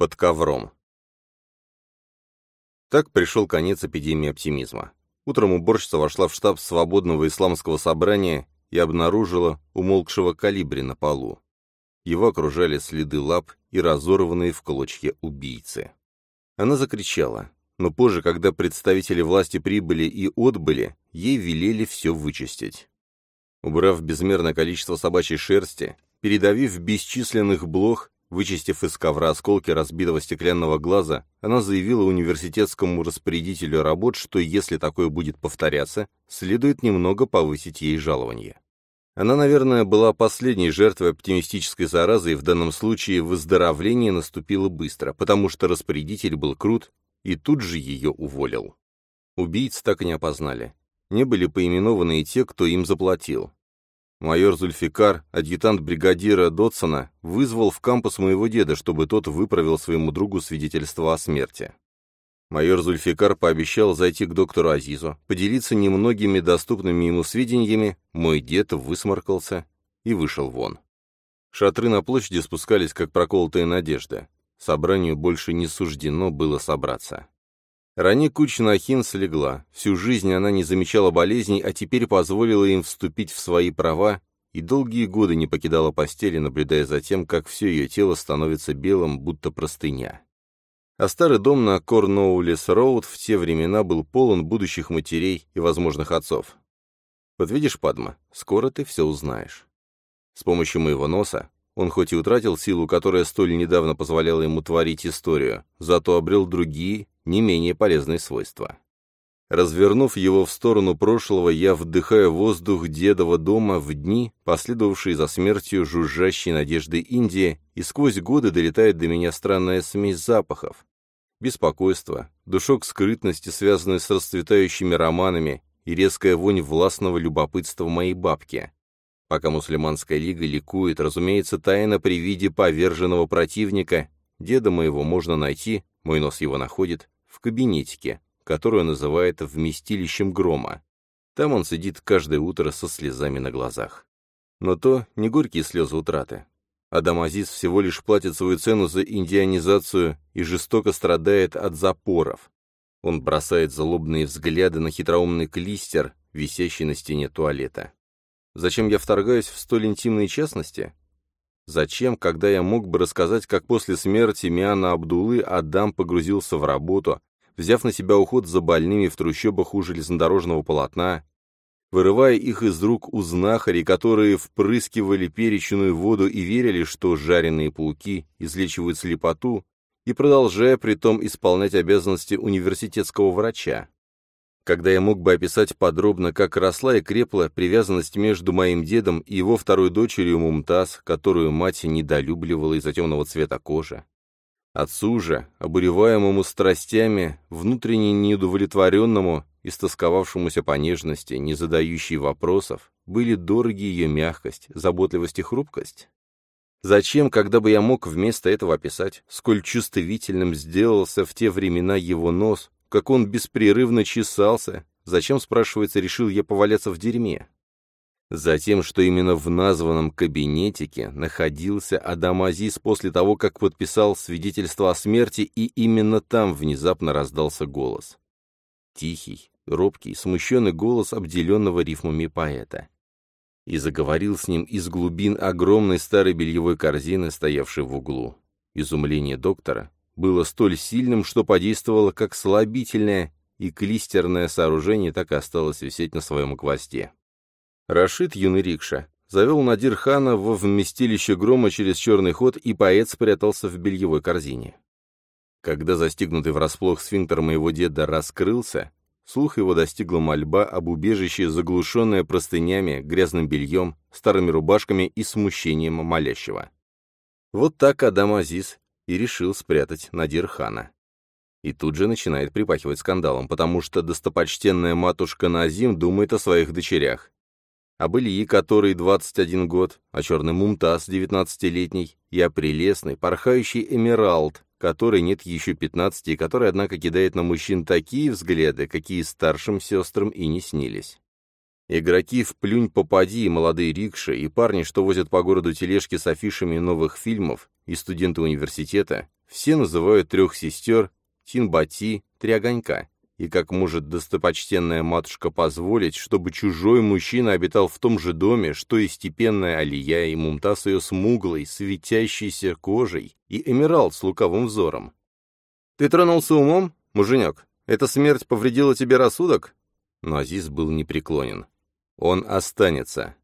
Под ковром. Так пришел конец эпидемии оптимизма. Утром уборщица вошла в штаб свободного исламского собрания и обнаружила умолкшего калибри на полу. Его окружали следы лап и разорванные в клочья убийцы. Она закричала, но позже, когда представители власти прибыли и отбыли, ей велели все вычистить. Убрав безмерное количество собачьей шерсти, передавив бесчисленных блох, вычистив из ковра осколки разбитого стеклянного глаза, она заявила университетскому распорядителю работ, что если такое будет повторяться, следует немного повысить ей жалование. Она, наверное, была последней жертвой оптимистической заразы, и в данном случае выздоровление наступило быстро, потому что распорядитель был крут и тут же ее уволил. Убийц так и не опознали. Не были поименованы и те, кто им заплатил. Майор Зульфикар, адъютант бригадира Дотсона, вызвал в кампус моего деда, чтобы тот выправил своему другу свидетельство о смерти. Майор Зульфикар пообещал зайти к доктору Азизу, поделиться немногими доступными ему сведениями, мой дед высморкался и вышел вон. Шатры на площади спускались, как проколотые надежды. Собранию больше не суждено было собраться. Рани Кучнахин слегла. Всю жизнь она не замечала болезней, а теперь позволила им вступить в свои права и долгие годы не покидала постели, наблюдая за тем, как все ее тело становится белым, будто простыня. А старый дом на Корноулес-Роуд в те времена был полон будущих матерей и возможных отцов. Вот видишь, Падма, скоро ты все узнаешь. С помощью моего носа он хоть и утратил силу, которая столь недавно позволяла ему творить историю, зато обрел другие, не менее полезные свойства. Развернув его в сторону прошлого, я вдыхаю воздух дедова дома в дни, последовавшие за смертью жужжащей надежды Индии, и сквозь годы долетает до меня странная смесь запахов. Беспокойство, душок скрытности, связанный с расцветающими романами, и резкая вонь властного любопытства моей бабки. Пока мусульманская лига ликует, разумеется, тайна при виде поверженного противника, деда моего можно найти, мой нос его находит, в кабинетике, которую называет «вместилищем грома». Там он сидит каждое утро со слезами на глазах. Но то не горькие слезы утраты. Адам Азиз всего лишь платит свою цену за индианизацию и жестоко страдает от запоров. Он бросает злобные взгляды на хитроумный клистер, висящий на стене туалета. Зачем я вторгаюсь в столь интимные частности? Зачем, когда я мог бы рассказать, как после смерти Миана Абдулы Адам погрузился в работу, взяв на себя уход за больными в трущобах у железнодорожного полотна, вырывая их из рук у знахарей, которые впрыскивали перечную воду и верили, что жареные пауки излечивают слепоту, и продолжая при том исполнять обязанности университетского врача когда я мог бы описать подробно, как росла и крепла привязанность между моим дедом и его второй дочерью Мумтаз, которую мать недолюбливала из-за темного цвета кожи. Отцу же, обуреваемому страстями, внутренне неудовлетворенному, истосковавшемуся по нежности, не задающей вопросов, были дороги ее мягкость, заботливость и хрупкость? Зачем, когда бы я мог вместо этого описать, сколь чувствительным сделался в те времена его нос, как он беспрерывно чесался. Зачем, спрашивается, решил я поваляться в дерьме? Затем, что именно в названном кабинетике находился Адам Азиз после того, как подписал свидетельство о смерти, и именно там внезапно раздался голос. Тихий, робкий, смущенный голос обделенного рифмами поэта. И заговорил с ним из глубин огромной старой бельевой корзины, стоявшей в углу. Изумление доктора, было столь сильным, что подействовало как слабительное, и клистерное сооружение так и осталось висеть на своем гвозде. Рашид, юный рикша, завел Надир хана во вместилище грома через черный ход, и поэт спрятался в бельевой корзине. Когда застигнутый врасплох сфинктер моего деда раскрылся, слух его достигла мольба об убежище, заглушенное простынями, грязным бельем, старыми рубашками и смущением молящего. Вот так Адам Азиз и решил спрятать Надир хана. И тут же начинает припахивать скандалом, потому что достопочтенная матушка Назим думает о своих дочерях. Об Ильи, который 21 год, о черный Мумтаз, 19-летний, и о прелестной, порхающей Эмералд, которой нет еще 15 и который, однако, кидает на мужчин такие взгляды, какие старшим сестрам и не снились. Игроки в плюнь-попади, молодые рикши и парни, что возят по городу тележки с афишами новых фильмов, и студенты университета, все называют трех сестер Тинбати, три огонька. И как может достопочтенная матушка позволить, чтобы чужой мужчина обитал в том же доме, что и степенная Алия и Мумтаз ее смуглой, светящейся кожей, и Эмиралд с лукавым взором? «Ты тронулся умом, муженек? Эта смерть повредила тебе рассудок?» Но Азиз был непреклонен. «Он останется.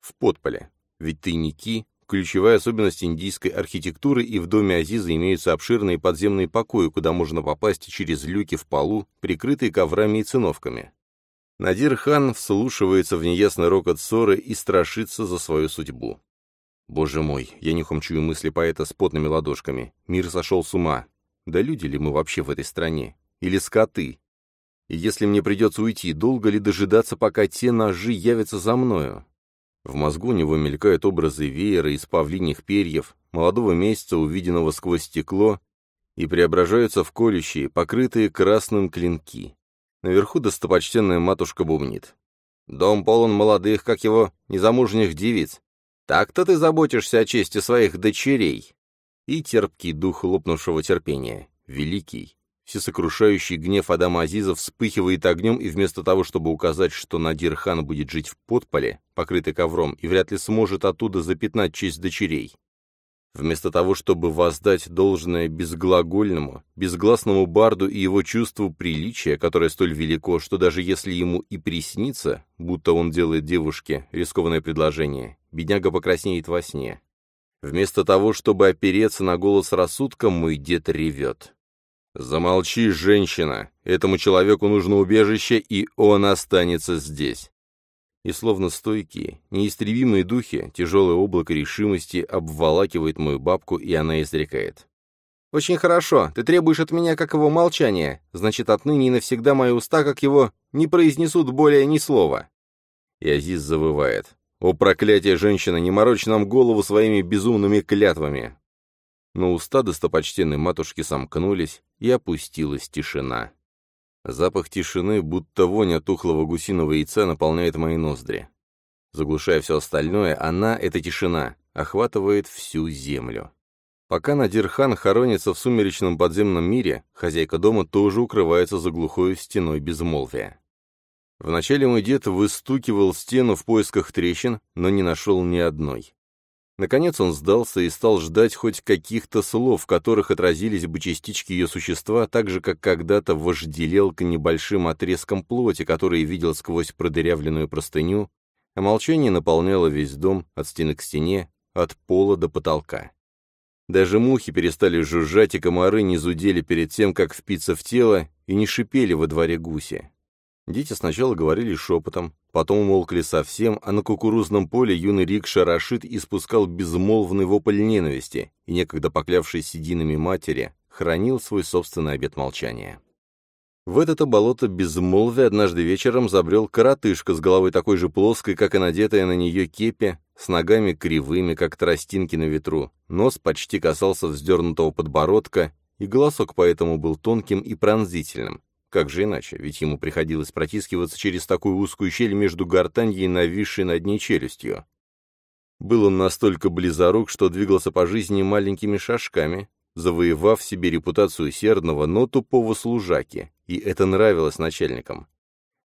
В подполе. Ведь тайники ключевая особенность индийской архитектуры, и в доме Азиза имеются обширные подземные покои, куда можно попасть через люки в полу, прикрытые коврами и циновками. Надир хан вслушивается в неясный рокот ссоры и страшится за свою судьбу. Боже мой, я нюхом чую мысли поэта с потными ладошками. Мир сошел с ума. Да люди ли мы вообще в этой стране? Или скоты? И если мне придется уйти, долго ли дожидаться, пока те ножи явятся за мною? В мозгу у него мелькают образы веера из павлиньих перьев, молодого месяца, увиденного сквозь стекло, и преображаются в колющие, покрытые красным клинки. Наверху достопочтенная матушка бубнит. «Дом полон молодых, как его, незамужних девиц. Так-то ты заботишься о чести своих дочерей!» И терпкий дух лопнувшего терпения, великий, Всесокрушающий гнев Адама Азиза вспыхивает огнем, и вместо того, чтобы указать, что Надир хан будет жить в подполе, покрытый ковром, и вряд ли сможет оттуда запятнать честь дочерей, вместо того, чтобы воздать должное безглагольному, безгласному барду и его чувству приличия, которое столь велико, что даже если ему и приснится, будто он делает девушке рискованное предложение, бедняга покраснеет во сне. Вместо того, чтобы опереться на голос рассудка, мой дед ревет. «Замолчи, женщина! Этому человеку нужно убежище, и он останется здесь!» И словно стойкие, неистребимые духи, тяжелое облако решимости обволакивает мою бабку, и она изрекает. «Очень хорошо. Ты требуешь от меня как его молчания. Значит, отныне и навсегда мои уста, как его, не произнесут более ни слова». И Азиз завывает. «О, проклятие, женщина, не морочь нам голову своими безумными клятвами! Но уста достопочтенной матушки сомкнулись, и опустилась тишина. Запах тишины, будто воня тухлого гусиного яйца, наполняет мои ноздри. Заглушая все остальное, она, эта тишина, охватывает всю землю. Пока Надирхан хоронится в сумеречном подземном мире, хозяйка дома тоже укрывается за глухой стеной безмолвия. Вначале мой дед выстукивал стену в поисках трещин, но не нашел ни одной. Наконец он сдался и стал ждать хоть каких-то слов, в которых отразились бы частички ее существа, так же, как когда-то вожделел к небольшим отрезкам плоти, которые видел сквозь продырявленную простыню, а молчание наполняло весь дом от стены к стене, от пола до потолка. Даже мухи перестали жужжать, и комары не зудели перед тем, как впиться в тело, и не шипели во дворе гуси. Дети сначала говорили шепотом, потом умолкли совсем, а на кукурузном поле юный рикша Рашид испускал безмолвный вопль ненависти, и некогда поклявший сединами матери, хранил свой собственный обет молчания. В это болото безмолвия однажды вечером забрел коротышка с головой такой же плоской, как и надетая на нее кепи, с ногами кривыми, как тростинки на ветру, нос почти касался вздернутого подбородка, и голосок поэтому был тонким и пронзительным, как же иначе, ведь ему приходилось протискиваться через такую узкую щель между гортаньей и нависшей над ней челюстью. Был он настолько близорук, что двигался по жизни маленькими шажками, завоевав себе репутацию усердного, но тупого служаки, и это нравилось начальникам.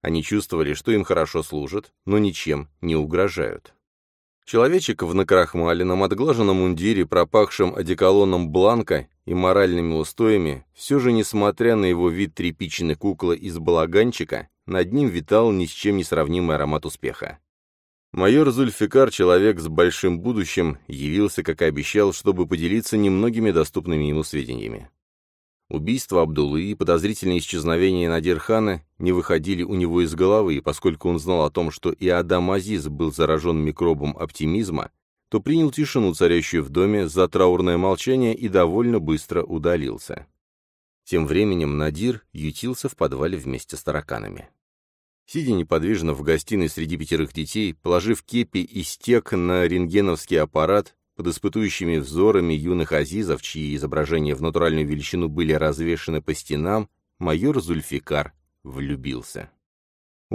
Они чувствовали, что им хорошо служат, но ничем не угрожают. Человечек в накрахмаленном, отглаженном мундире, пропахшем одеколоном Бланка и моральными устоями, все же, несмотря на его вид тряпичной куклы из балаганчика, над ним витал ни с чем не сравнимый аромат успеха. Майор Зульфикар, человек с большим будущим, явился, как и обещал, чтобы поделиться немногими доступными ему сведениями. Убийство Абдулы и подозрительное исчезновение Надирхана не выходили у него из головы, и поскольку он знал о том, что и Адам Азиз был заражен микробом оптимизма, то принял тишину, царящую в доме, за траурное молчание и довольно быстро удалился. Тем временем Надир ютился в подвале вместе с тараканами. Сидя неподвижно в гостиной среди пятерых детей, положив кепи и стек на рентгеновский аппарат, под испытующими взорами юных азизов, чьи изображения в натуральную величину были развешаны по стенам, майор Зульфикар влюбился.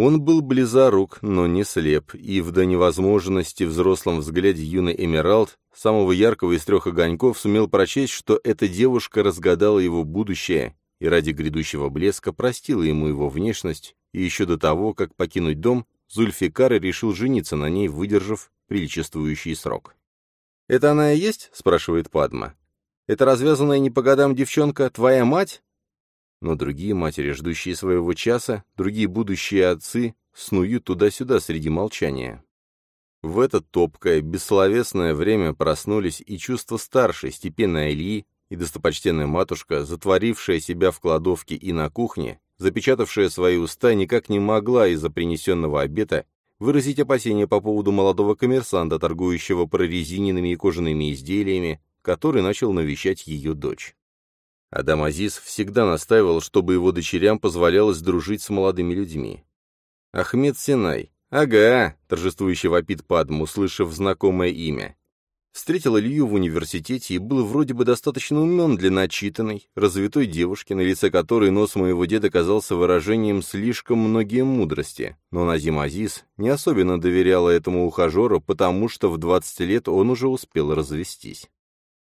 Он был близорук, но не слеп, и в до невозможности взрослом взгляде юный Эмералд, самого яркого из трех огоньков, сумел прочесть, что эта девушка разгадала его будущее и ради грядущего блеска простила ему его внешность, и еще до того, как покинуть дом, Зульфикар решил жениться на ней, выдержав приличествующий срок. «Это она и есть?» — спрашивает Падма. «Это развязанная не по годам девчонка твоя мать?» Но другие матери, ждущие своего часа, другие будущие отцы, снуют туда-сюда среди молчания. В это топкое, бессловесное время проснулись и чувства старшей, степенной Ильи, и достопочтенная матушка, затворившая себя в кладовке и на кухне, запечатавшая свои уста, никак не могла из-за принесенного обета выразить опасения по поводу молодого коммерсанта, торгующего прорезиненными и кожаными изделиями, который начал навещать ее дочь. Адам Азиз всегда настаивал, чтобы его дочерям позволялось дружить с молодыми людьми. Ахмед Синай. «Ага», — торжествующе вопит Падм, услышав знакомое имя. Встретил Илью в университете и был вроде бы достаточно умен для начитанной, развитой девушки, на лице которой нос моего деда казался выражением слишком многие мудрости. Но Назим Азиз не особенно доверяла этому ухажеру, потому что в 20 лет он уже успел развестись.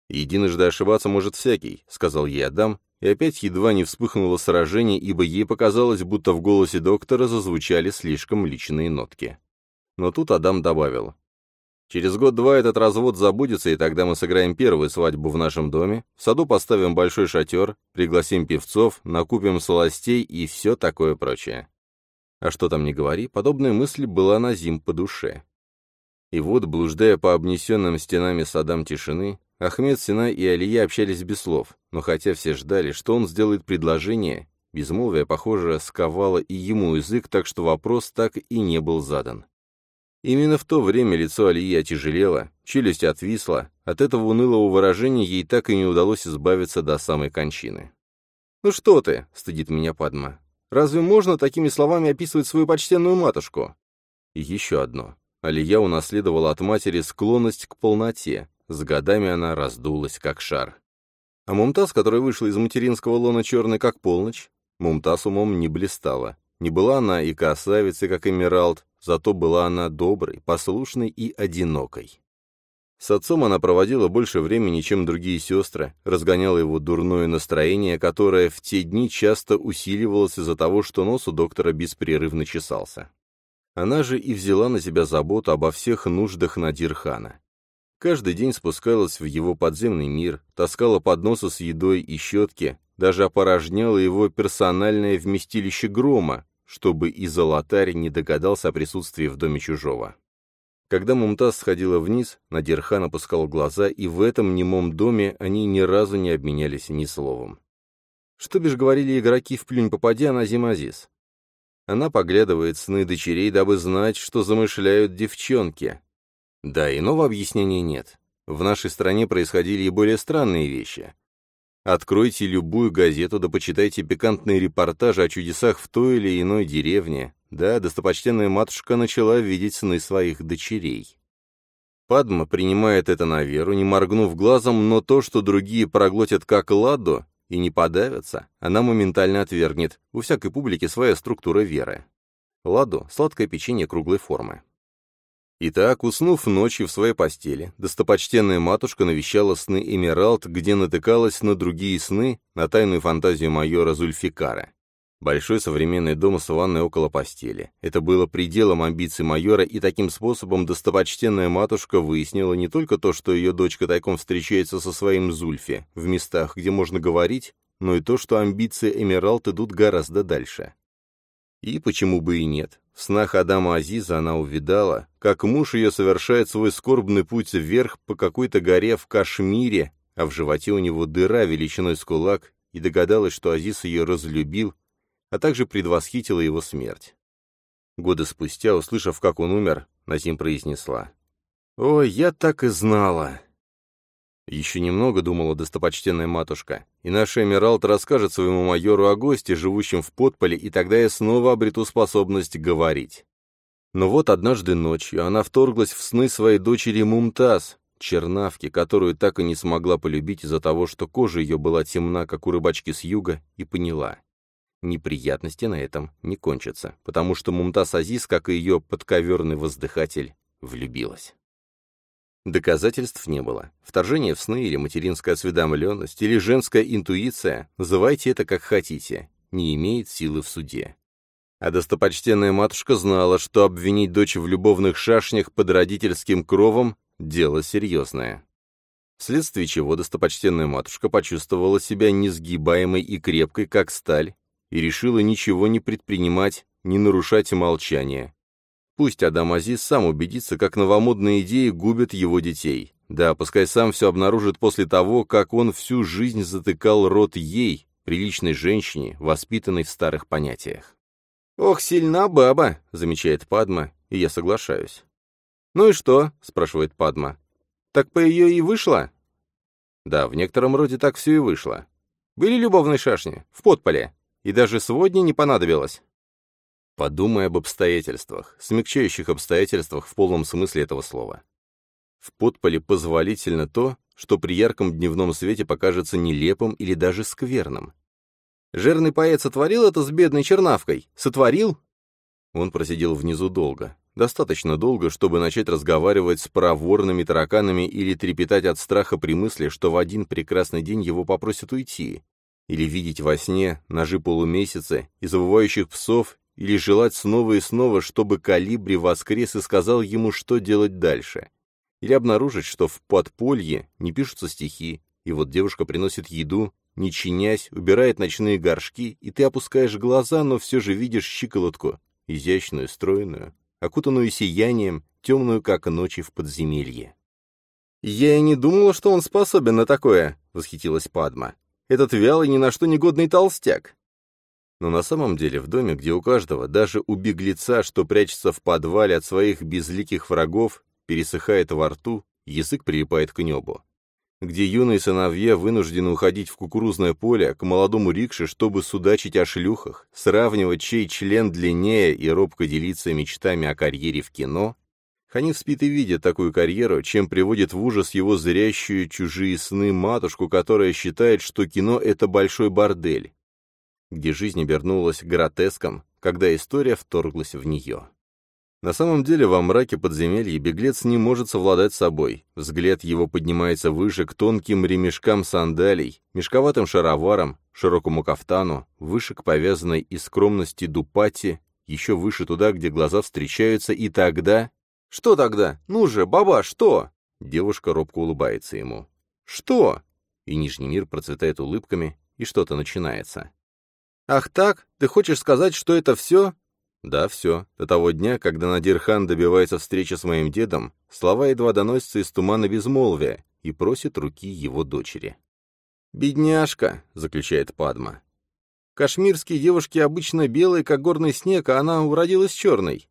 «Единожды ошибаться может всякий», — сказал ей Адам, и опять едва не вспыхнуло сражение, ибо ей показалось, будто в голосе доктора зазвучали слишком личные нотки. Но тут Адам добавил. «Через год-два этот развод забудется, и тогда мы сыграем первую свадьбу в нашем доме, в саду поставим большой шатер, пригласим певцов, накупим сластей и все такое прочее». А что там не говори, подобная мысль была на зим по душе. И вот, блуждая по обнесенным стенами садам тишины, Ахмед, Сина и Алия общались без слов, но хотя все ждали, что он сделает предложение, безмолвие, похоже, сковало и ему язык, так что вопрос так и не был задан. Именно в то время лицо Алии отяжелело, челюсть отвисла, от этого унылого выражения ей так и не удалось избавиться до самой кончины. «Ну что ты?» — стыдит меня Падма. «Разве можно такими словами описывать свою почтенную матушку?» И еще одно. Алия унаследовала от матери склонность к полноте, с годами она раздулась, как шар. А Мумтаз, которая вышла из материнского лона черной, как полночь, Мумтаз умом не блистала. Не была она и красавицей, как Эмералд, зато была она доброй, послушной и одинокой. С отцом она проводила больше времени, чем другие сестры, разгоняла его дурное настроение, которое в те дни часто усиливалось из-за того, что нос у доктора беспрерывно чесался. Она же и взяла на себя заботу обо всех нуждах Надирхана. Каждый день спускалась в его подземный мир, таскала подносы с едой и щетки, даже опорожняла его персональное вместилище грома, чтобы и золотарь не догадался о присутствии в доме чужого. Когда Мумтаз сходила вниз, Надирхан опускал глаза, и в этом немом доме они ни разу не обменялись ни словом. Что бишь говорили игроки в плюнь попадя на Зимазис? Она поглядывает сны дочерей, дабы знать, что замышляют девчонки, да, иного объяснения нет. В нашей стране происходили и более странные вещи. Откройте любую газету, да почитайте пикантные репортажи о чудесах в той или иной деревне. Да, достопочтенная матушка начала видеть сны своих дочерей. Падма принимает это на веру, не моргнув глазом, но то, что другие проглотят как ладу и не подавятся, она моментально отвергнет. У всякой публики своя структура веры. Ладу — сладкое печенье круглой формы. Итак, уснув ночью в своей постели, достопочтенная матушка навещала сны Эмералд, где натыкалась на другие сны, на тайную фантазию майора Зульфикара. Большой современный дом с ванной около постели. Это было пределом амбиций майора, и таким способом достопочтенная матушка выяснила не только то, что ее дочка тайком встречается со своим Зульфи в местах, где можно говорить, но и то, что амбиции Эмералд идут гораздо дальше. И почему бы и нет? В снах Адама Азиза она увидала, как муж ее совершает свой скорбный путь вверх по какой-то горе в Кашмире, а в животе у него дыра величиной с кулак, и догадалась, что Азиз ее разлюбил, а также предвосхитила его смерть. Годы спустя, услышав, как он умер, Назим произнесла. «Ой, я так и знала!» Еще немного, думала достопочтенная матушка, и наша Эмералд расскажет своему майору о госте, живущем в подполе, и тогда я снова обрету способность говорить. Но вот однажды ночью она вторглась в сны своей дочери Мумтаз, чернавки, которую так и не смогла полюбить из-за того, что кожа ее была темна, как у рыбачки с юга, и поняла. Неприятности на этом не кончатся, потому что Мумтаз Азиз, как и ее подковерный воздыхатель, влюбилась. Доказательств не было. Вторжение в сны или материнская осведомленность, или женская интуиция, называйте это как хотите, не имеет силы в суде. А достопочтенная матушка знала, что обвинить дочь в любовных шашнях под родительским кровом – дело серьезное. Вследствие чего достопочтенная матушка почувствовала себя несгибаемой и крепкой, как сталь, и решила ничего не предпринимать, не нарушать молчание. Пусть Адам Азиз сам убедится, как новомодные идеи губят его детей. Да, пускай сам все обнаружит после того, как он всю жизнь затыкал рот ей, приличной женщине, воспитанной в старых понятиях. «Ох, сильна баба», — замечает Падма, и я соглашаюсь. «Ну и что?» — спрашивает Падма. «Так по ее и вышло?» Да, в некотором роде так все и вышло. Были любовные шашни, в подполе. И даже сводни не понадобилось. Подумай об обстоятельствах, смягчающих обстоятельствах в полном смысле этого слова. В подполе позволительно то, что при ярком дневном свете покажется нелепым или даже скверным. Жирный поэт сотворил это с бедной чернавкой? Сотворил? Он просидел внизу долго. Достаточно долго, чтобы начать разговаривать с проворными тараканами или трепетать от страха при мысли, что в один прекрасный день его попросят уйти, или видеть во сне ножи полумесяца и завывающих псов, или желать снова и снова, чтобы Калибри воскрес и сказал ему, что делать дальше. Или обнаружить, что в подполье не пишутся стихи, и вот девушка приносит еду, не чинясь, убирает ночные горшки, и ты опускаешь глаза, но все же видишь щиколотку, изящную, стройную, окутанную сиянием, темную, как ночи в подземелье. «Я и не думала, что он способен на такое», — восхитилась Падма. Этот вялый, ни на что негодный толстяк. Но на самом деле в доме, где у каждого, даже у беглеца, что прячется в подвале от своих безликих врагов, пересыхает во рту, язык прилипает к небу. Где юные сыновья вынуждены уходить в кукурузное поле к молодому рикше, чтобы судачить о шлюхах, сравнивать, чей член длиннее и робко делиться мечтами о карьере в кино, Ханиф спит и видит такую карьеру, чем приводит в ужас его зрящую чужие сны матушку, которая считает, что кино — это большой бордель, где жизнь обернулась гротеском, когда история вторглась в нее. На самом деле во мраке подземелья беглец не может совладать собой. Взгляд его поднимается выше к тонким ремешкам сандалий, мешковатым шароварам, широкому кафтану, выше к повязанной из скромности дупати, еще выше туда, где глаза встречаются, и тогда «Что тогда? Ну же, баба, что?» Девушка робко улыбается ему. «Что?» И Нижний мир процветает улыбками, и что-то начинается. «Ах так? Ты хочешь сказать, что это все?» «Да, все. До того дня, когда Надирхан добивается встречи с моим дедом, слова едва доносятся из тумана безмолвия и просит руки его дочери». «Бедняжка», — заключает Падма. «Кашмирские девушки обычно белые, как горный снег, а она уродилась черной.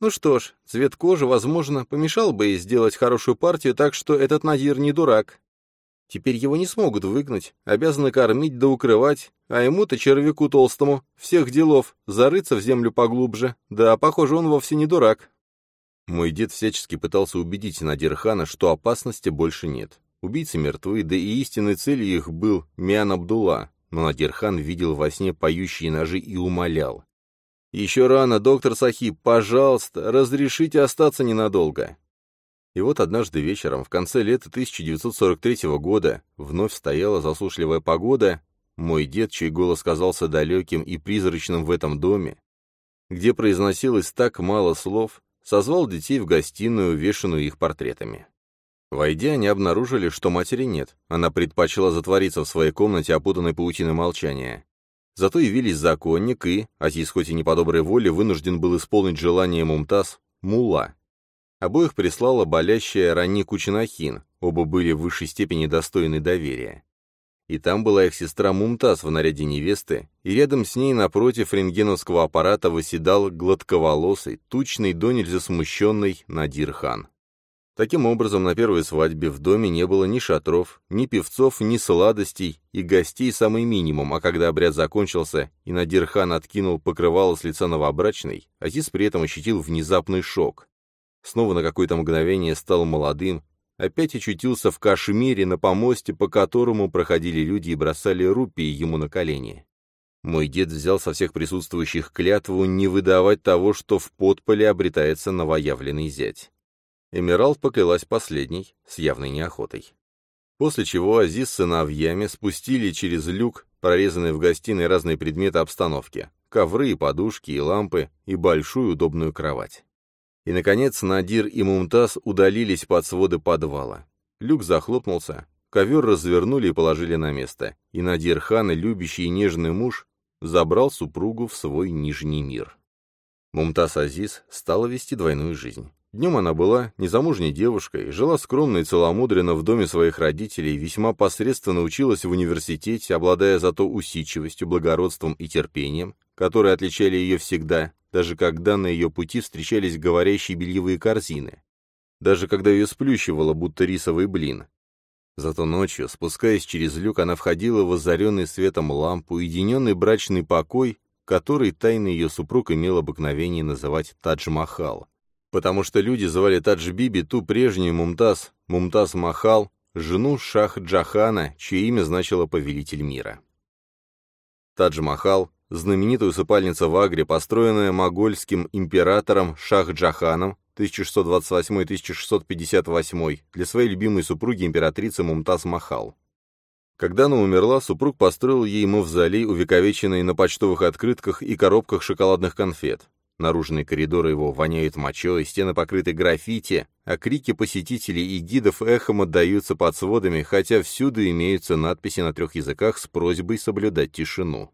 Ну что ж, цвет кожи, возможно, помешал бы ей сделать хорошую партию, так что этот Надир не дурак. Теперь его не смогут выгнать, обязаны кормить да укрывать, а ему-то, червяку толстому, всех делов, зарыться в землю поглубже. Да, похоже, он вовсе не дурак. Мой дед всячески пытался убедить Надирхана, что опасности больше нет. Убийцы мертвы, да и истинной целью их был Миан Абдулла, но Надирхан видел во сне поющие ножи и умолял. «Еще рано, доктор Сахиб, пожалуйста, разрешите остаться ненадолго». И вот однажды вечером, в конце лета 1943 года, вновь стояла засушливая погода, мой дед, чей голос казался далеким и призрачным в этом доме, где произносилось так мало слов, созвал детей в гостиную, увешанную их портретами. Войдя, они обнаружили, что матери нет. Она предпочла затвориться в своей комнате, опутанной паутиной молчания. Зато явились законник и, Азиз хоть и не по доброй воле, вынужден был исполнить желание Мумтаз, Мула. Обоих прислала болящая Рани Кучинахин, оба были в высшей степени достойны доверия. И там была их сестра Мумтаз в наряде невесты, и рядом с ней напротив рентгеновского аппарата восседал гладковолосый, тучный до нельзя смущенный Надир хан. Таким образом, на первой свадьбе в доме не было ни шатров, ни певцов, ни сладостей, и гостей самый минимум, а когда обряд закончился, и Надирхан откинул покрывало с лица новобрачной, Азиз при этом ощутил внезапный шок. Снова на какое-то мгновение стал молодым, опять очутился в Кашмире на помосте, по которому проходили люди и бросали рупии ему на колени. Мой дед взял со всех присутствующих клятву не выдавать того, что в подполе обретается новоявленный зять. Эмералд поклялась последней, с явной неохотой. После чего Азиз с сыновьями спустили через люк, прорезанный в гостиной разные предметы обстановки, ковры и подушки, и лампы, и большую удобную кровать. И, наконец, Надир и Мумтаз удалились под своды подвала. Люк захлопнулся, ковер развернули и положили на место, и Надир хан, любящий и нежный муж, забрал супругу в свой нижний мир. Мумтаз Азиз стала вести двойную жизнь. Днем она была незамужней девушкой, жила скромно и целомудренно в доме своих родителей, весьма посредственно училась в университете, обладая зато усидчивостью, благородством и терпением, которые отличали ее всегда, даже когда на ее пути встречались говорящие бельевые корзины, даже когда ее сплющивало, будто рисовый блин. Зато ночью, спускаясь через люк, она входила в озаренный светом лампу, уединенный брачный покой, который тайный ее супруг имел обыкновение называть Тадж-Махал. Потому что люди звали Тадж-Биби ту прежнюю Мумтаз, Мумтаз Махал, жену Шах-Джахана, чье имя значило «повелитель мира». Тадж-Махал знаменитая усыпальница в Агре, построенная могольским императором Шах-Джаханом 1628-1658 для своей любимой супруги императрицы Мумтаз Махал. Когда она умерла, супруг построил ей мавзолей, увековеченный на почтовых открытках и коробках шоколадных конфет. Наружные коридоры его воняют мочой, стены покрыты граффити, а крики посетителей и гидов эхом отдаются под сводами, хотя всюду имеются надписи на трех языках с просьбой соблюдать тишину.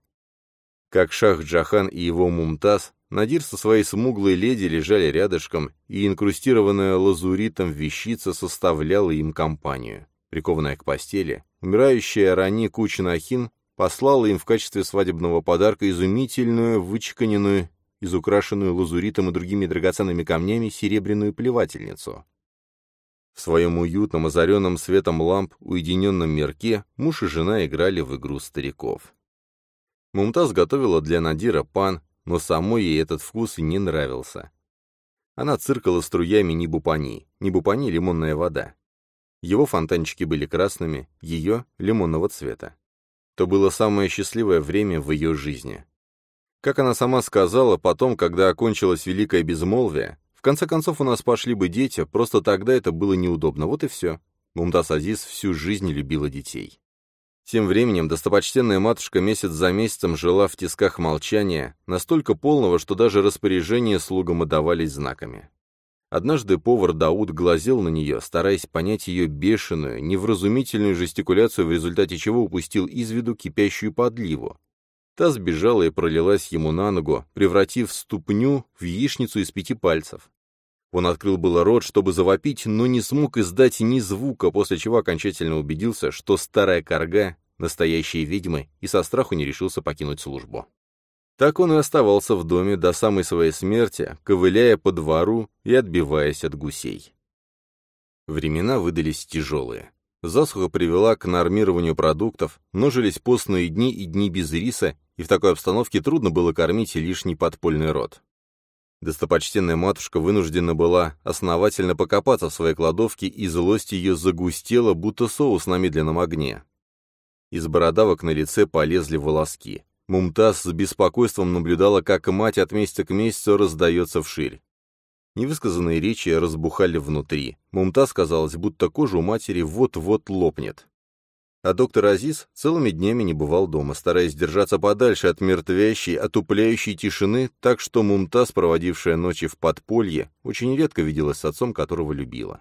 Как Шах Джахан и его Мумтаз, Надир со своей смуглой леди лежали рядышком, и инкрустированная лазуритом вещица составляла им компанию. Прикованная к постели, умирающая Рани Кучинахин послала им в качестве свадебного подарка изумительную, вычеканенную, изукрашенную лазуритом и другими драгоценными камнями серебряную плевательницу. В своем уютном, озаренном светом ламп, уединенном мирке муж и жена играли в игру стариков. Мумтаз готовила для Надира пан, но самой ей этот вкус не нравился. Она циркала струями нибупани, нибупани — лимонная вода. Его фонтанчики были красными, ее — лимонного цвета. То было самое счастливое время в ее жизни. Как она сама сказала, потом, когда окончилось великое безмолвие, в конце концов у нас пошли бы дети, просто тогда это было неудобно, вот и все. Мумтаз Азиз всю жизнь любила детей. Тем временем достопочтенная матушка месяц за месяцем жила в тисках молчания, настолько полного, что даже распоряжения слугам отдавались знаками. Однажды повар Дауд глазел на нее, стараясь понять ее бешеную, невразумительную жестикуляцию, в результате чего упустил из виду кипящую подливу. Та сбежала и пролилась ему на ногу, превратив ступню в яичницу из пяти пальцев. Он открыл было рот, чтобы завопить, но не смог издать ни звука, после чего окончательно убедился, что старая корга — настоящая ведьма, и со страху не решился покинуть службу. Так он и оставался в доме до самой своей смерти, ковыляя по двору и отбиваясь от гусей. Времена выдались тяжелые. Засуха привела к нормированию продуктов, множились постные дни и дни без риса, и в такой обстановке трудно было кормить лишний подпольный род. Достопочтенная матушка вынуждена была основательно покопаться в своей кладовке, и злость ее загустела, будто соус на медленном огне. Из бородавок на лице полезли волоски. Мумтаз с беспокойством наблюдала, как мать от месяца к месяцу раздается вширь. Невысказанные речи разбухали внутри. Мумтаз казалось, будто кожа у матери вот-вот лопнет. А доктор Азиз целыми днями не бывал дома, стараясь держаться подальше от мертвящей, отупляющей тишины, так что Мумтаз, проводившая ночи в подполье, очень редко виделась с отцом, которого любила.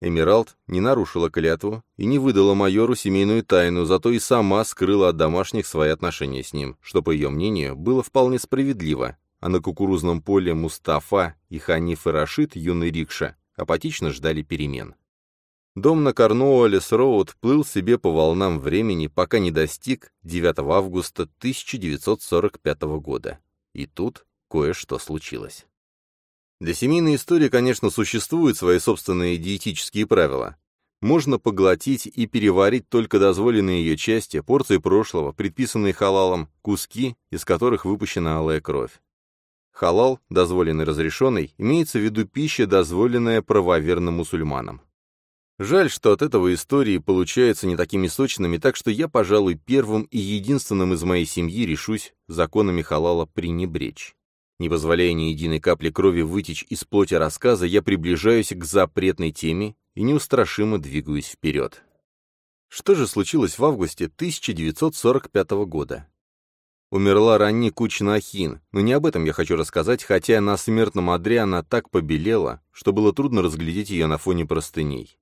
Эмиралд не нарушила клятву и не выдала майору семейную тайну, зато и сама скрыла от домашних свои отношения с ним, что, по ее мнению, было вполне справедливо, а на кукурузном поле Мустафа и Ханиф и Рашид, юный рикша, апатично ждали перемен. Дом на Корнуоллес-Роуд плыл себе по волнам времени, пока не достиг 9 августа 1945 года. И тут кое-что случилось. Для семейной истории, конечно, существуют свои собственные диетические правила. Можно поглотить и переварить только дозволенные ее части, порции прошлого, предписанные халалом, куски, из которых выпущена алая кровь. Халал, дозволенный разрешенный, имеется в виду пища, дозволенная правоверным мусульманам. Жаль, что от этого истории получаются не такими сочными, так что я, пожалуй, первым и единственным из моей семьи решусь законами халала пренебречь. Не позволяя ни единой капли крови вытечь из плоти рассказа, я приближаюсь к запретной теме и неустрашимо двигаюсь вперед. Что же случилось в августе 1945 года? Умерла Ранни Кучнахин, но не об этом я хочу рассказать, хотя на смертном одре она так побелела, что было трудно разглядеть ее на фоне простыней.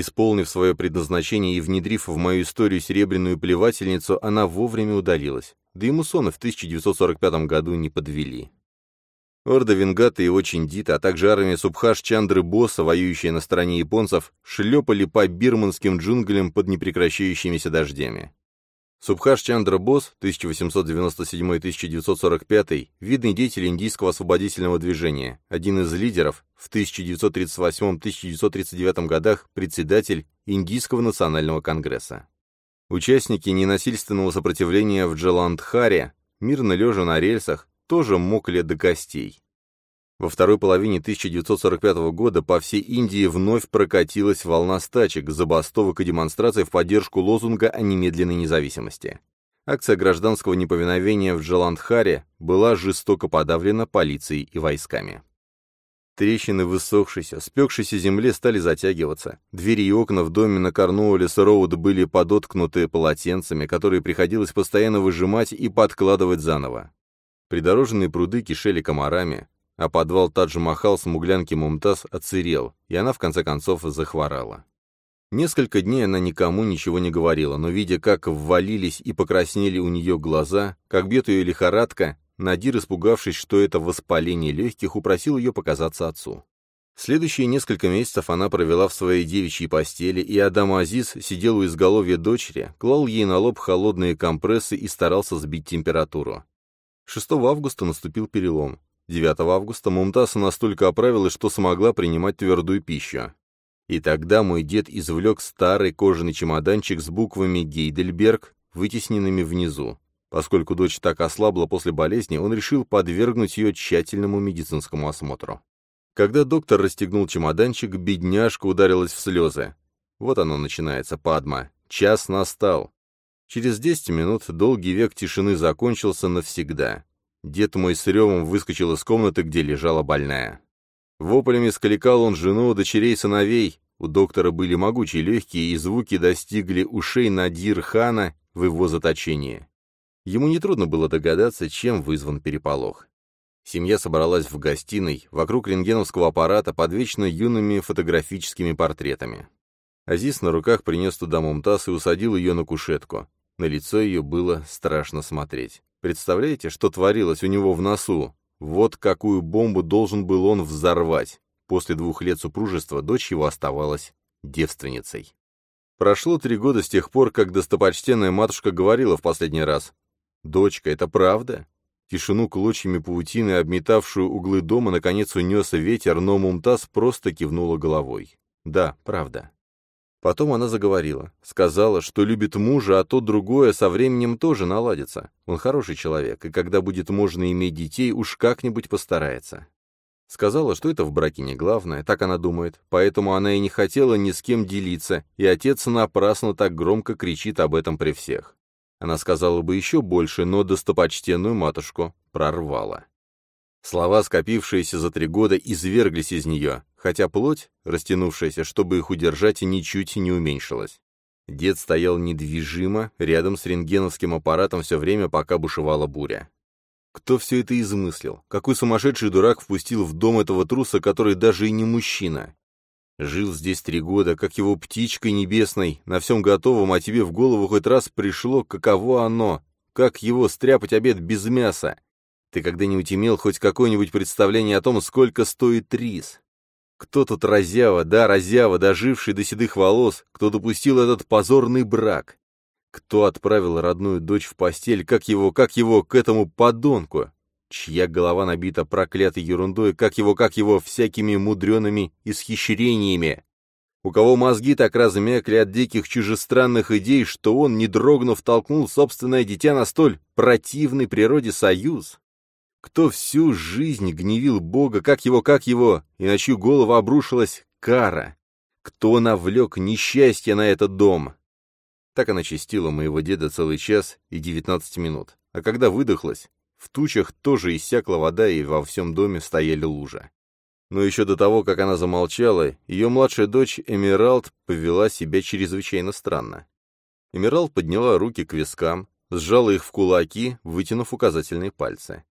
Исполнив свое предназначение и внедрив в мою историю серебряную плевательницу, она вовремя удалилась, да и мусоны в 1945 году не подвели. Орда Венгата и очень Дита, а также армия Субхаш Чандры Босса, воюющая на стороне японцев, шлепали по бирманским джунглям под непрекращающимися дождями. Субхаш Чандра Босс, 1897-1945, видный деятель индийского освободительного движения, один из лидеров, в 1938-1939 годах председатель Индийского национального конгресса. Участники ненасильственного сопротивления в Джаландхаре, мирно лежа на рельсах, тоже мокли до костей. Во второй половине 1945 года по всей Индии вновь прокатилась волна стачек, забастовок и демонстраций в поддержку лозунга о немедленной независимости. Акция гражданского неповиновения в Джаландхаре была жестоко подавлена полицией и войсками. Трещины в иссохшейся, спекшейся земле стали затягиваться. Двери и окна в доме на Корнуоллес-Роуд были подоткнуты полотенцами, которые приходилось постоянно выжимать и подкладывать заново. Придорожные пруды кишели комарами, а подвал Тадж-Махал смуглянки Мумтаз оцерел, и она в конце концов захворала. Несколько дней она никому ничего не говорила, но видя, как ввалились и покраснели у нее глаза, как бьет ее лихорадка, Надир, испугавшись, что это воспаление легких, упросил ее показаться отцу. Следующие несколько месяцев она провела в своей девичьей постели, и Адам Азиз сидел у изголовья дочери, клал ей на лоб холодные компрессы и старался сбить температуру. 6 августа наступил перелом. 9 августа Мумтаза настолько оправилась, что смогла принимать твердую пищу. И тогда мой дед извлек старый кожаный чемоданчик с буквами «Гейдельберг», вытесненными внизу. Поскольку дочь так ослабла после болезни, он решил подвергнуть ее тщательному медицинскому осмотру. Когда доктор расстегнул чемоданчик, бедняжка ударилась в слезы. Вот оно начинается, Падма. Час настал. Через десять минут долгий век тишины закончился навсегда. Дед мой с ревом выскочил из комнаты, где лежала больная. Воплями скликал он жену, дочерей, сыновей. У доктора были могучие легкие, и звуки достигли ушей Надир Хана в его заточении. Ему нетрудно было догадаться, чем вызван переполох. Семья собралась в гостиной, вокруг рентгеновского аппарата под вечно юными фотографическими портретами. Азиз на руках принес туда Мумтаз и усадил ее на кушетку. На лицо ее было страшно смотреть. Представляете, что творилось у него в носу? Вот какую бомбу должен был он взорвать. После двух лет супружества дочь его оставалась девственницей. Прошло три года с тех пор, как достопочтенная матушка говорила в последний раз. «Дочка, это правда?» Тишину клочьями паутины, обметавшую углы дома, наконец унес ветер, но Мумтаз просто кивнула головой. «Да, правда». Потом она заговорила. Сказала, что любит мужа, а то другое со временем тоже наладится. Он хороший человек, и когда будет можно иметь детей, уж как-нибудь постарается. Сказала, что это в браке не главное, так она думает, поэтому она и не хотела ни с кем делиться, и отец напрасно так громко кричит об этом при всех. Она сказала бы еще больше, но достопочтенную матушку прорвала. Слова, скопившиеся за три года, изверглись из нее, хотя плоть, растянувшаяся, чтобы их удержать, ничуть не уменьшилась. Дед стоял недвижимо, рядом с рентгеновским аппаратом все время, пока бушевала буря. Кто все это измыслил? Какой сумасшедший дурак впустил в дом этого труса, который даже и не мужчина? Жил здесь три года, как его птичкой небесной, на всем готовом, а тебе в голову хоть раз пришло, каково оно, как его стряпать обед без мяса. Ты когда-нибудь имел хоть какое-нибудь представление о том, сколько стоит рис? Кто тут разява, да, разява, доживший до седых волос, кто допустил этот позорный брак? Кто отправил родную дочь в постель, как его, как его, к этому подонку? Чья голова набита проклятой ерундой, как его, как его, всякими мудреными исхищрениями? У кого мозги так размякли от диких чужестранных идей, что он, не дрогнув, толкнул собственное дитя на столь противный природе союз? Кто всю жизнь гневил Бога, как его, как его, и на чью голову обрушилась кара? Кто навлек несчастье на этот дом? Так она чистила моего деда целый час и девятнадцать минут. А когда выдохлась, в тучах тоже иссякла вода, и во всем доме стояли лужи. Но еще до того, как она замолчала, ее младшая дочь Эмералд повела себя чрезвычайно странно. Эмералд подняла руки к вискам, сжала их в кулаки, вытянув указательные пальцы.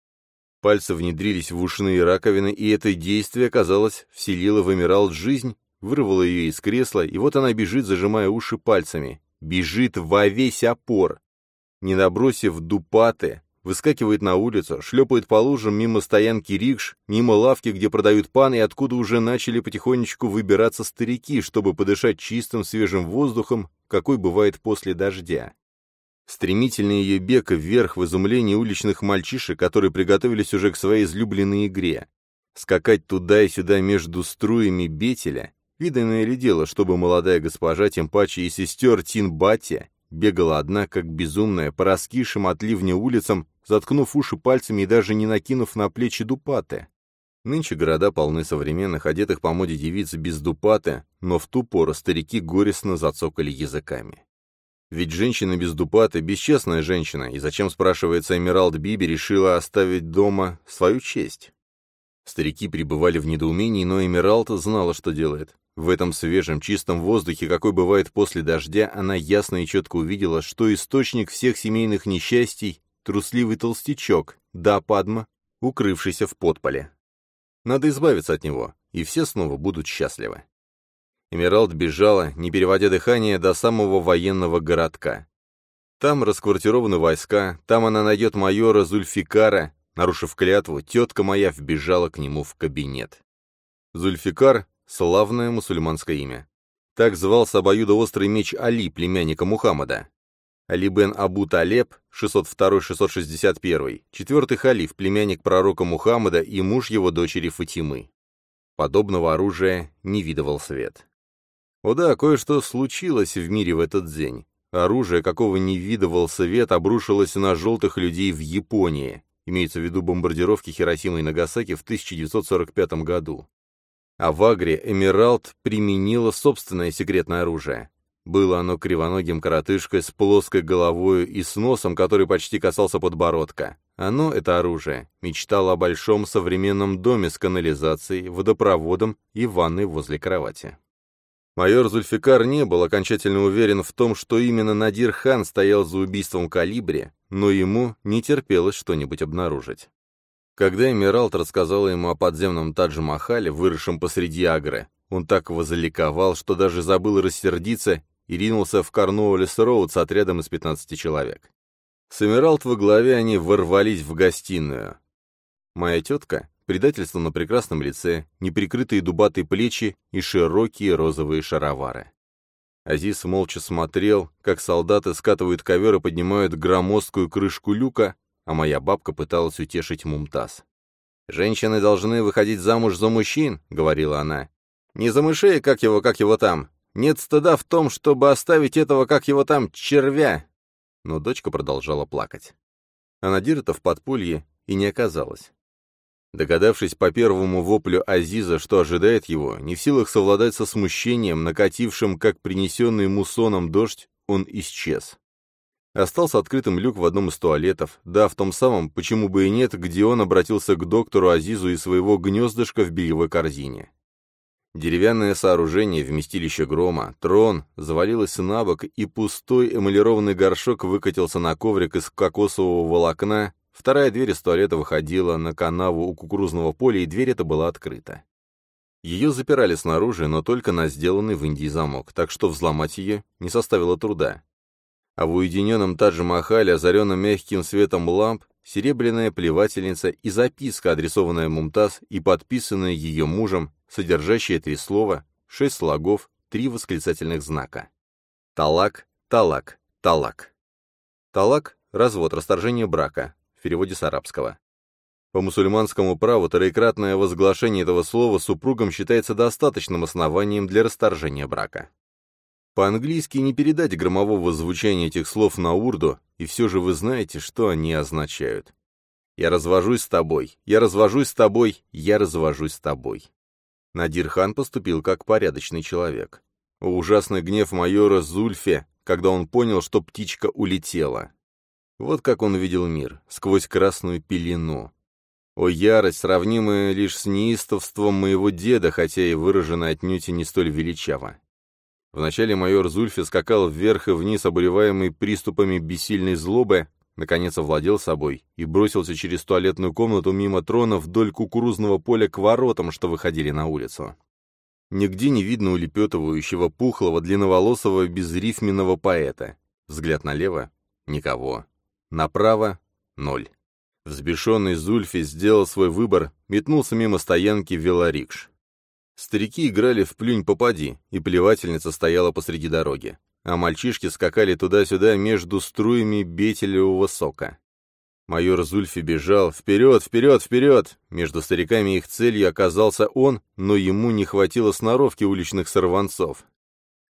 Пальцы внедрились в ушные раковины, и это действие, казалось, вселило в Эмералд жизнь, вырвало ее из кресла, и вот она бежит, зажимая уши пальцами бежит во весь опор. Не набросив дупаты, выскакивает на улицу, шлепает по лужам мимо стоянки рикш, мимо лавки, где продают пан, и откуда уже начали потихонечку выбираться старики, чтобы подышать чистым свежим воздухом, какой бывает после дождя. Стремительный ее бег вверх в изумлении уличных мальчишек, которые приготовились уже к своей излюбленной игре. Скакать туда и сюда между струями бетеля, Виданное ли дело, чтобы молодая госпожа, тем и сестер Тинбати, бегала одна, как безумная, по раскисшим от ливня улицам, заткнув уши пальцами и даже не накинув на плечи дупаты. Нынче города полны современных, одетых по моде девиц без дупаты, но в ту пору старики горестно зацокали языками. Ведь женщина без дупаты — бесчестная женщина, и зачем, спрашивается, Эмералд Биби решила оставить дома свою честь? Старики пребывали в недоумении, но Эмералд знала, что делает. В этом свежем, чистом воздухе, какой бывает после дождя, она ясно и четко увидела, что источник всех семейных несчастий — трусливый толстячок, да Падма, укрывшийся в подполе. Надо избавиться от него, и все снова будут счастливы. Эмералд бежала, не переводя дыхание, до самого военного городка. Там расквартированы войска, там она найдет майора Зульфикара. Нарушив клятву, тетка моя вбежала к нему в кабинет. Зульфикар Славное мусульманское имя. Так звался обоюдоострый меч Али, племянника Мухаммада. Али бен Абу Талеб, 602-661, четвертый халиф, племянник пророка Мухаммада и муж его дочери Фатимы. Подобного оружия не видывал свет. О да, кое-что случилось в мире в этот день. Оружие, какого не видывал свет, обрушилось на желтых людей в Японии, имеется в виду бомбардировки Хиросимы и Нагасаки в 1945 году. А в Агре Эмералд применила собственное секретное оружие. Было оно кривоногим коротышкой с плоской головой и с носом, который почти касался подбородка. Оно, это оружие, мечтало о большом современном доме с канализацией, водопроводом и ванной возле кровати. Майор Зульфикар не был окончательно уверен в том, что именно Надир хан стоял за убийством Калибри, но ему не терпелось что-нибудь обнаружить. Когда Эмиралт рассказал ему о подземном Тадж-Махале, выросшем посреди Агры, он так возликовал, что даже забыл рассердиться и ринулся в Корнуоллес-Роуд с отрядом из 15 человек. С Эмиралт во главе они ворвались в гостиную. Моя тетка, предательство на прекрасном лице, неприкрытые дубатые плечи и широкие розовые шаровары. Азиз молча смотрел, как солдаты скатывают ковер и поднимают громоздкую крышку люка, а моя бабка пыталась утешить Мумтаз. «Женщины должны выходить замуж за мужчин», — говорила она. «Не за мышей, как его, как его там. Нет стыда в том, чтобы оставить этого, как его там, червя». Но дочка продолжала плакать. А Надира-то в подполье и не оказалась. Догадавшись по первому воплю Азиза, что ожидает его, не в силах совладать со смущением, накатившим, как принесенный мусоном дождь, он исчез. Остался открытым люк в одном из туалетов, да, в том самом, почему бы и нет, где он обратился к доктору Азизу из своего гнездышка в бельевой корзине. Деревянное сооружение, вместилище грома, трон, завалилось на бок, и пустой эмалированный горшок выкатился на коврик из кокосового волокна, вторая дверь из туалета выходила на канаву у кукурузного поля, и дверь эта была открыта. Ее запирали снаружи, но только на сделанный в Индии замок, так что взломать ее не составило труда а в уединенном Тадж-Махале, озаренном мягким светом ламп, серебряная плевательница и записка, адресованная Мумтаз и подписанная ее мужем, содержащая три слова, шесть слогов, три восклицательных знака. Талак, талак, талак. Талак – развод, расторжение брака, в переводе с арабского. По мусульманскому праву троекратное возглашение этого слова супругом считается достаточным основанием для расторжения брака. По-английски не передать громового звучания этих слов на урду, и все же вы знаете, что они означают. «Я развожусь с тобой, я развожусь с тобой, я развожусь с тобой». Надир хан поступил как порядочный человек. Ужасный гнев майора Зульфе, когда он понял, что птичка улетела. Вот как он видел мир, сквозь красную пелену. О, ярость, сравнимая лишь с неистовством моего деда, хотя и выражена отнюдь и не столь величаво. Вначале майор Зульфи скакал вверх и вниз, обуреваемый приступами бессильной злобы, наконец овладел собой и бросился через туалетную комнату мимо трона вдоль кукурузного поля к воротам, что выходили на улицу. Нигде не видно улепетывающего, пухлого, длинноволосого, безрифменного поэта. Взгляд налево — никого. Направо — ноль. Взбешенный Зульфи сделал свой выбор, метнулся мимо стоянки велорикш. Старики играли в плюнь-попади, и плевательница стояла посреди дороги, а мальчишки скакали туда-сюда между струями бетелевого сока. Майор Зульфи бежал «Вперед, вперед, вперед!» Между стариками их целью оказался он, но ему не хватило сноровки уличных сорванцов.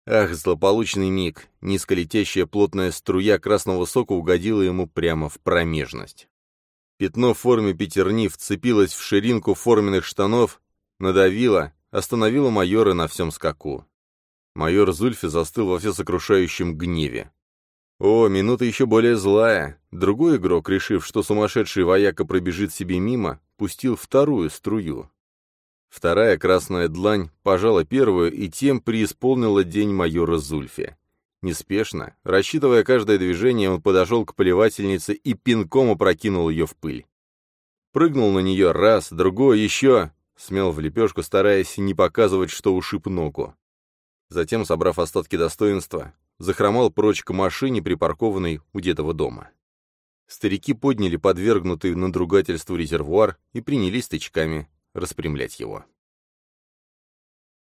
Ах, злополучный миг! Низколетящая плотная струя красного сока угодила ему прямо в промежность. Пятно в форме пятерни вцепилось в ширинку форменных штанов, надавило, остановило майора на всем скаку. Майор Зульфи застыл во всесокрушающем гневе. О, минута еще более злая. Другой игрок, решив, что сумасшедший вояка пробежит себе мимо, пустил вторую струю. Вторая красная длань пожала первую и тем преисполнила день майора Зульфи. Неспешно, рассчитывая каждое движение, он подошел к поливательнице и пинком опрокинул ее в пыль. Прыгнул на нее раз, другой, еще, смел в лепешку, стараясь не показывать, что ушиб ногу. Затем, собрав остатки достоинства, захромал прочь к машине, припаркованной у дедова дома. Старики подняли подвергнутый надругательству резервуар и принялись тычками распрямлять его.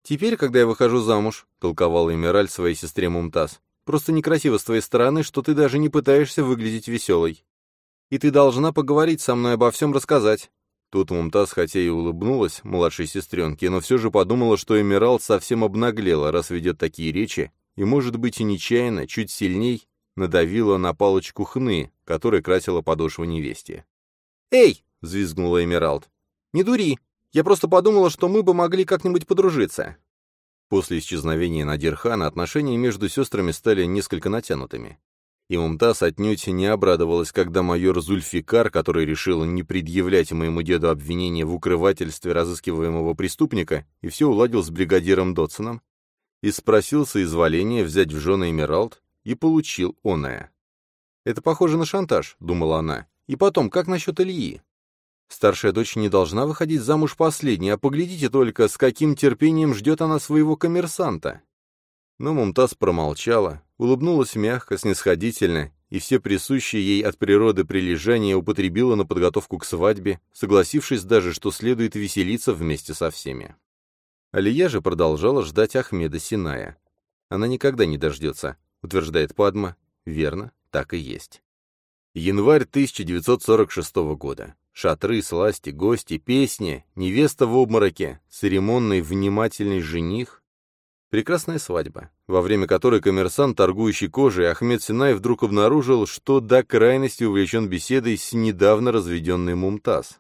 «Теперь, когда я выхожу замуж», — толковала Эмираль своей сестре Мумтаз, «просто некрасиво с твоей стороны, что ты даже не пытаешься выглядеть веселой. И ты должна поговорить со мной обо всем рассказать». Тут Мумтаз хотя и улыбнулась младшей сестренке, но все же подумала, что Эмирал совсем обнаглела, раз ведет такие речи, и, может быть, и нечаянно, чуть сильней, надавила на палочку хны, которой красила подошву невесте. «Эй!» — взвизгнула Эмералд. «Не дури! Я просто подумала, что мы бы могли как-нибудь подружиться». После исчезновения Надирхана отношения между сестрами стали несколько натянутыми. И Мумтаз отнюдь не обрадовалась, когда майор Зульфикар, который решил не предъявлять моему деду обвинения в укрывательстве разыскиваемого преступника, и все уладил с бригадиром Дотсоном, и спросил соизволения взять в жены Эмералд, и получил оное. «Это похоже на шантаж», — думала она. «И потом, как насчет Ильи?» Старшая дочь не должна выходить замуж последней, а поглядите только, с каким терпением ждет она своего коммерсанта. Но Мумтаз промолчала, улыбнулась мягко, снисходительно, и все присущие ей от природы прилежания употребила на подготовку к свадьбе, согласившись даже, что следует веселиться вместе со всеми. Алия же продолжала ждать Ахмеда Синая. Она никогда не дождется, утверждает Падма. Верно, так и есть. Январь 1946 года. Шатры, сласти, гости, песни, невеста в обмороке, церемонный внимательный жених. Прекрасная свадьба, во время которой коммерсант, торгующий кожей, Ахмед Синай вдруг обнаружил, что до крайности увлечен беседой с недавно разведенной Мумтаз.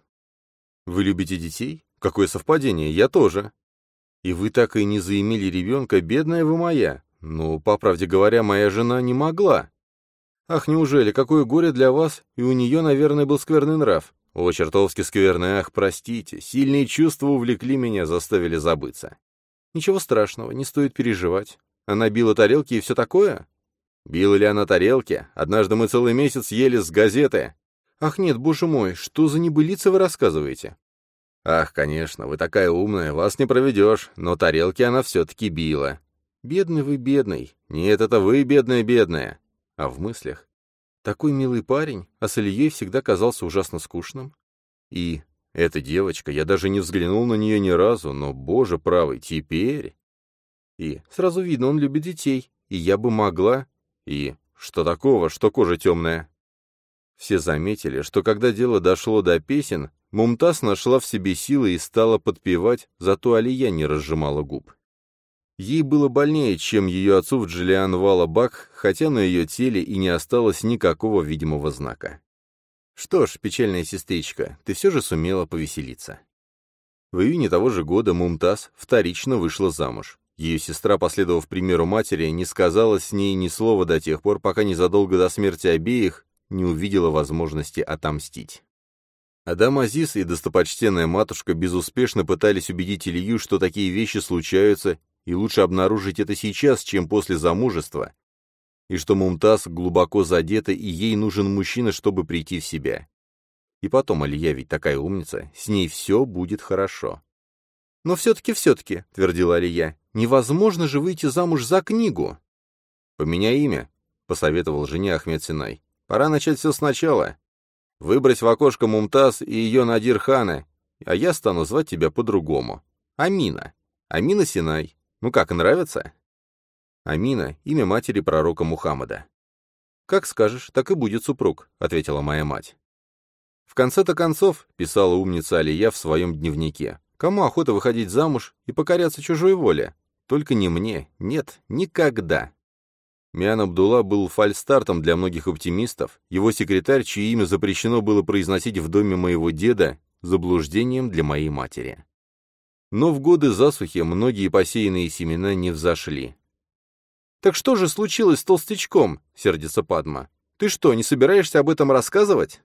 «Вы любите детей? Какое совпадение, я тоже. И вы так и не заимели ребенка, бедная вы моя. Ну, по правде говоря, моя жена не могла. Ах, неужели, какое горе для вас, и у нее, наверное, был скверный нрав. О, чертовски скверный, ах, простите, сильные чувства увлекли меня, заставили забыться. Ничего страшного, не стоит переживать. Она била тарелки и все такое? Била ли она тарелки? Однажды мы целый месяц ели с газеты. Ах нет, боже мой, что за небылицы вы рассказываете? «Ах, конечно, вы такая умная, вас не проведешь, но тарелки она все-таки била». «Бедный вы, бедный. Нет, это вы, бедная-бедная». А в мыслях? Такой милый парень, а с Ильей всегда казался ужасно скучным. И эта девочка, я даже не взглянул на нее ни разу, но, боже правый, теперь... И сразу видно, он любит детей, и я бы могла... И что такого, что кожа темная? Все заметили, что когда дело дошло до песен, Мумтаз нашла в себе силы и стала подпевать, зато Алия не разжимала губ. Ей было больнее, чем ее отцу в Джиллиан Вала Бак, хотя на ее теле и не осталось никакого видимого знака. Что ж, печальная сестричка, ты все же сумела повеселиться. В июне того же года Мумтаз вторично вышла замуж. Ее сестра, последовав примеру матери, не сказала с ней ни слова до тех пор, пока незадолго до смерти обеих не увидела возможности отомстить. Адам Азиз и достопочтенная матушка безуспешно пытались убедить Илью, что такие вещи случаются, и лучше обнаружить это сейчас, чем после замужества, и что Мумтаз глубоко задета, и ей нужен мужчина, чтобы прийти в себя. И потом, Алия ведь такая умница, с ней все будет хорошо. «Но все-таки, все-таки», — твердила Алия, — «невозможно же выйти замуж за книгу». «Поменяй имя», — посоветовал жене Ахмед Синай. «Пора начать все сначала. Выбрось в окошко Мумтаз и ее Надир Хана, а я стану звать тебя по-другому. Амина. Амина Синай. Ну как, нравится?» Амина — имя матери пророка Мухаммада. «Как скажешь, так и будет супруг», — ответила моя мать. В конце-то концов, писала умница Алия в своем дневнике, кому охота выходить замуж и покоряться чужой воле? Только не мне, нет, никогда. Миан Абдулла был фальстартом для многих оптимистов, его секретарь, чье имя запрещено было произносить в доме моего деда, заблуждением для моей матери. Но в годы засухи многие посеянные семена не взошли. «Так что же случилось с толстячком?» — сердится Падма. «Ты что, не собираешься об этом рассказывать?»